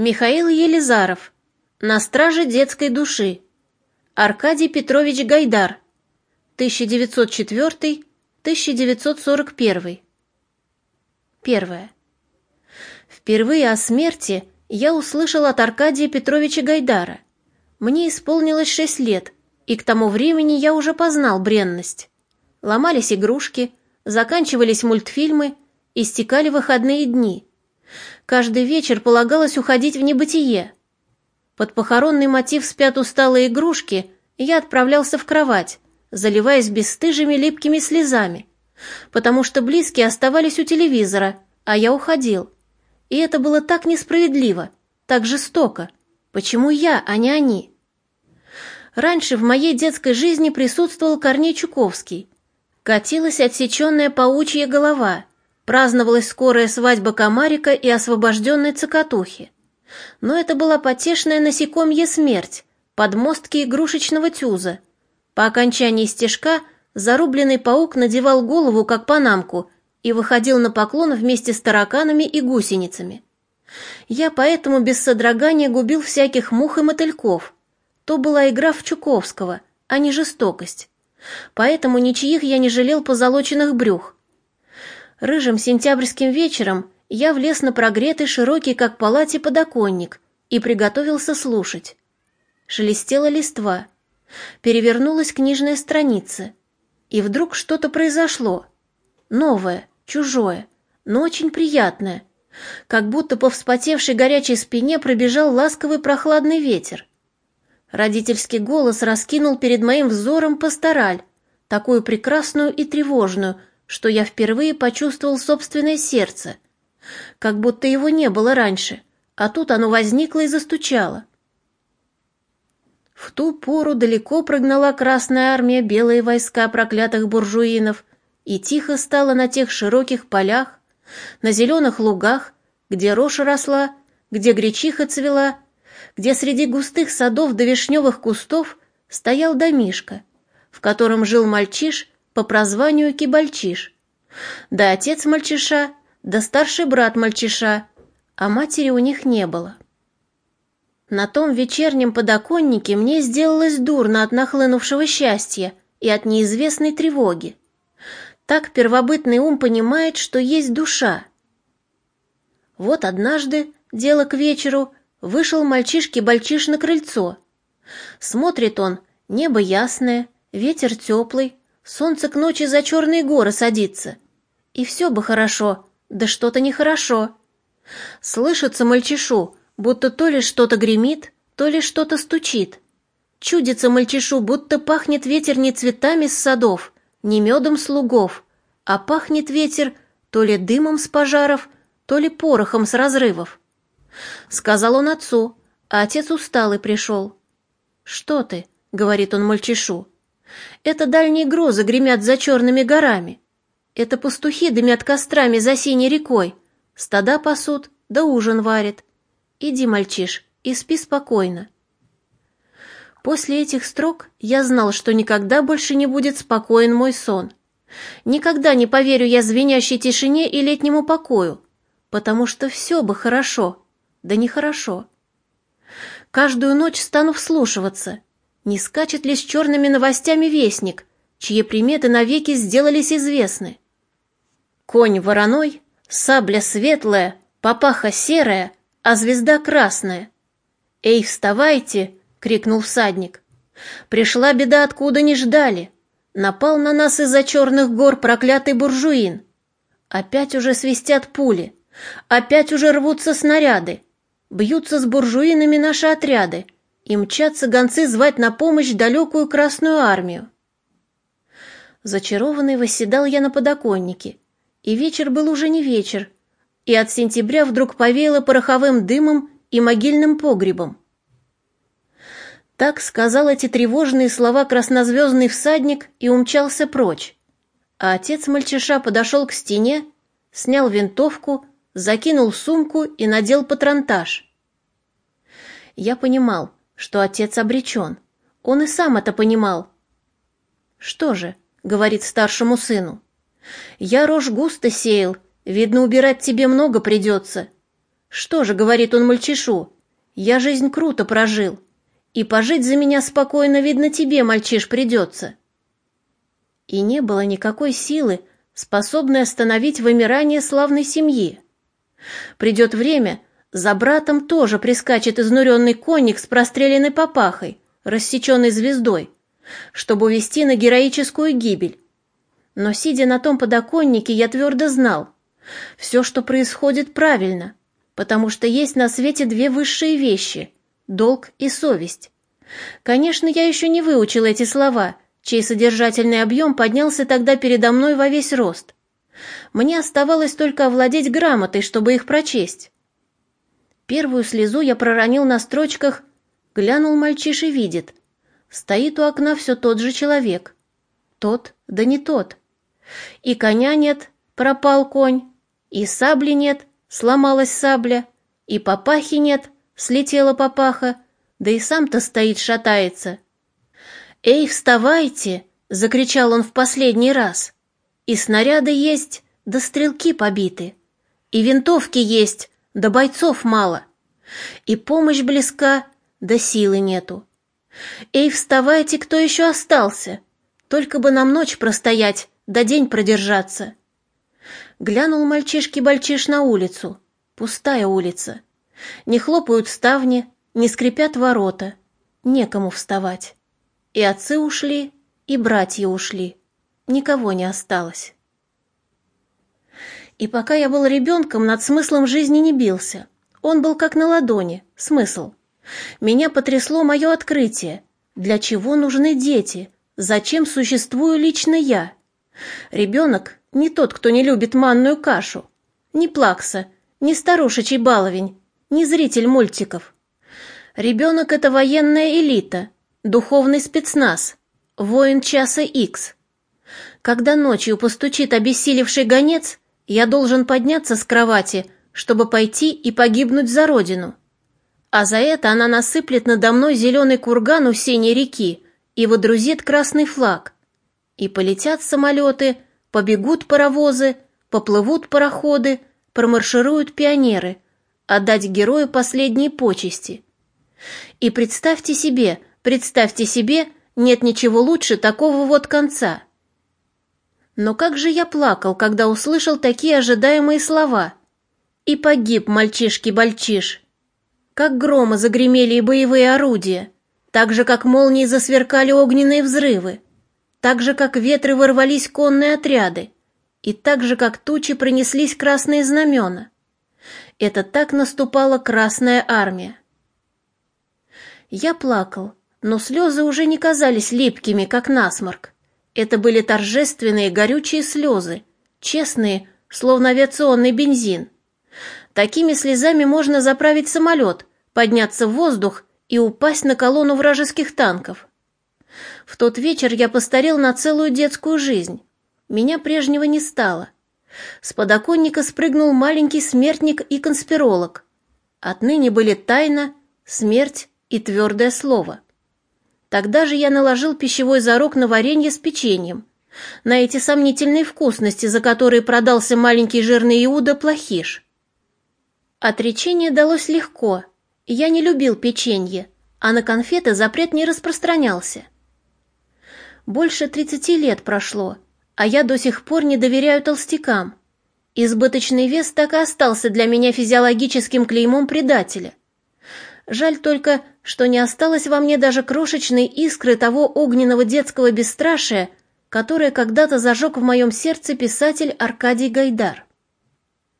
Михаил Елизаров. На страже детской души. Аркадий Петрович Гайдар. 1904-1941. Первое. Впервые о смерти я услышал от Аркадия Петровича Гайдара. Мне исполнилось шесть лет, и к тому времени я уже познал бренность. Ломались игрушки, заканчивались мультфильмы, истекали выходные дни. Каждый вечер полагалось уходить в небытие. Под похоронный мотив «Спят усталые игрушки» я отправлялся в кровать, заливаясь бесстыжими липкими слезами, потому что близкие оставались у телевизора, а я уходил. И это было так несправедливо, так жестоко. Почему я, а не они? Раньше в моей детской жизни присутствовал Корней Чуковский. Катилась отсеченная паучья голова, праздновалась скорая свадьба комарика и освобожденной цокотухи. Но это была потешная насекомья смерть, подмостки игрушечного тюза. По окончании стежка зарубленный паук надевал голову, как панамку, и выходил на поклон вместе с тараканами и гусеницами. Я поэтому без содрогания губил всяких мух и мотыльков. То была игра в Чуковского, а не жестокость. Поэтому ничьих я не жалел позолоченных брюх. Рыжим сентябрьским вечером я влез на прогретый широкий, как палате, подоконник и приготовился слушать. Шелестела листва. Перевернулась книжная страница. И вдруг что-то произошло. Новое, чужое, но очень приятное. Как будто по вспотевшей горячей спине пробежал ласковый прохладный ветер. Родительский голос раскинул перед моим взором пастораль, такую прекрасную и тревожную, что я впервые почувствовал собственное сердце. Как будто его не было раньше, а тут оно возникло и застучало. В ту пору далеко прогнала Красная Армия белые войска проклятых буржуинов и тихо стала на тех широких полях, на зеленых лугах, где рожь росла, где гречиха цвела, где среди густых садов до вишневых кустов стоял домишка, в котором жил мальчиш по прозванию Кибальчиш. Да отец мальчиша, да старший брат мальчиша, а матери у них не было. На том вечернем подоконнике мне сделалось дурно от нахлынувшего счастья и от неизвестной тревоги. Так первобытный ум понимает, что есть душа. Вот однажды, дело к вечеру, вышел мальчишки-бальчиш на крыльцо. Смотрит он, небо ясное, ветер теплый, солнце к ночи за черные горы садится. И все бы хорошо, да что-то нехорошо. Слышится мальчишу, будто то ли что-то гремит, то ли что-то стучит. Чудится мальчишу, будто пахнет ветер не цветами с садов, не медом с лугов, а пахнет ветер то ли дымом с пожаров, то ли порохом с разрывов. Сказал он отцу, а отец усталый пришел. «Что ты?» — говорит он мальчишу. «Это дальние грозы гремят за черными горами. Это пастухи дымят кострами за синей рекой. Стада пасут, да ужин варят. Иди, мальчиш, и спи спокойно. После этих строк я знал, что никогда больше не будет спокоен мой сон. Никогда не поверю я звенящей тишине и летнему покою, потому что все бы хорошо, да нехорошо. Каждую ночь стану вслушиваться, не скачет ли с черными новостями вестник, чьи приметы навеки сделались известны. Конь вороной, сабля светлая, папаха серая, а звезда красная. «Эй, вставайте!» — крикнул всадник. «Пришла беда, откуда не ждали. Напал на нас из-за черных гор проклятый буржуин. Опять уже свистят пули, опять уже рвутся снаряды. Бьются с буржуинами наши отряды, и мчатся гонцы звать на помощь далекую Красную Армию». Зачарованный восседал я на подоконнике, и вечер был уже не вечер, и от сентября вдруг повеяло пороховым дымом и могильным погребом. Так сказал эти тревожные слова краснозвездный всадник и умчался прочь. А отец мальчиша подошел к стене, снял винтовку, закинул сумку и надел патронтаж. Я понимал, что отец обречен. Он и сам это понимал. «Что же?» — говорит старшему сыну. «Я рожь густо сеял Видно, убирать тебе много придется. Что же, говорит он мальчишу, я жизнь круто прожил, и пожить за меня спокойно, видно, тебе, мальчиш, придется. И не было никакой силы, способной остановить вымирание славной семьи. Придет время, за братом тоже прискачет изнуренный конник с простреленной папахой, рассеченной звездой, чтобы увести на героическую гибель. Но, сидя на том подоконнике, я твердо знал, все, что происходит, правильно, потому что есть на свете две высшие вещи — долг и совесть. Конечно, я еще не выучил эти слова, чей содержательный объем поднялся тогда передо мной во весь рост. Мне оставалось только овладеть грамотой, чтобы их прочесть. Первую слезу я проронил на строчках «Глянул мальчиш и видит». Стоит у окна все тот же человек. Тот, да не тот. И коня нет, пропал конь. И сабли нет, сломалась сабля. И папахи нет, слетела папаха. Да и сам-то стоит, шатается. «Эй, вставайте!» — закричал он в последний раз. «И снаряды есть, да стрелки побиты. И винтовки есть, да бойцов мало. И помощь близка, да силы нету. Эй, вставайте, кто еще остался? Только бы нам ночь простоять, да день продержаться. Глянул мальчишки-бальчиш на улицу. Пустая улица. Не хлопают ставни, не скрипят ворота. Некому вставать. И отцы ушли, и братья ушли. Никого не осталось. И пока я был ребенком, над смыслом жизни не бился. Он был как на ладони, смысл. Меня потрясло мое открытие. Для чего нужны дети? Зачем существую лично я? Ребенок не тот, кто не любит манную кашу. Не плакса, не старушечий баловень, не зритель мультиков. Ребенок — это военная элита, духовный спецназ, воин часа Икс. Когда ночью постучит обессилевший гонец, я должен подняться с кровати, чтобы пойти и погибнуть за родину. А за это она насыплет надо мной зеленый курган у синей реки и водрузит красный флаг. И полетят самолеты, побегут паровозы, поплывут пароходы, промаршируют пионеры, отдать герою последние почести. И представьте себе, представьте себе, нет ничего лучше такого вот конца — но как же я плакал, когда услышал такие ожидаемые слова. И погиб мальчишки-бальчиш. Как громы загремели и боевые орудия, так же, как молнии засверкали огненные взрывы, так же, как ветры ворвались конные отряды, и так же, как тучи принеслись красные знамена. Это так наступала Красная Армия. Я плакал, но слезы уже не казались липкими, как насморк. Это были торжественные горючие слезы, честные, словно авиационный бензин. Такими слезами можно заправить самолет, подняться в воздух и упасть на колонну вражеских танков. В тот вечер я постарел на целую детскую жизнь. Меня прежнего не стало. С подоконника спрыгнул маленький смертник и конспиролог. Отныне были тайна, смерть и твердое слово. Тогда же я наложил пищевой зарок на варенье с печеньем, на эти сомнительные вкусности, за которые продался маленький жирный Иуда Плохиш. Отречение далось легко, я не любил печенье, а на конфеты запрет не распространялся. Больше тридцати лет прошло, а я до сих пор не доверяю толстякам. Избыточный вес так и остался для меня физиологическим клеймом предателя. Жаль только, что не осталось во мне даже крошечной искры того огненного детского бесстрашия, которое когда-то зажег в моем сердце писатель Аркадий Гайдар.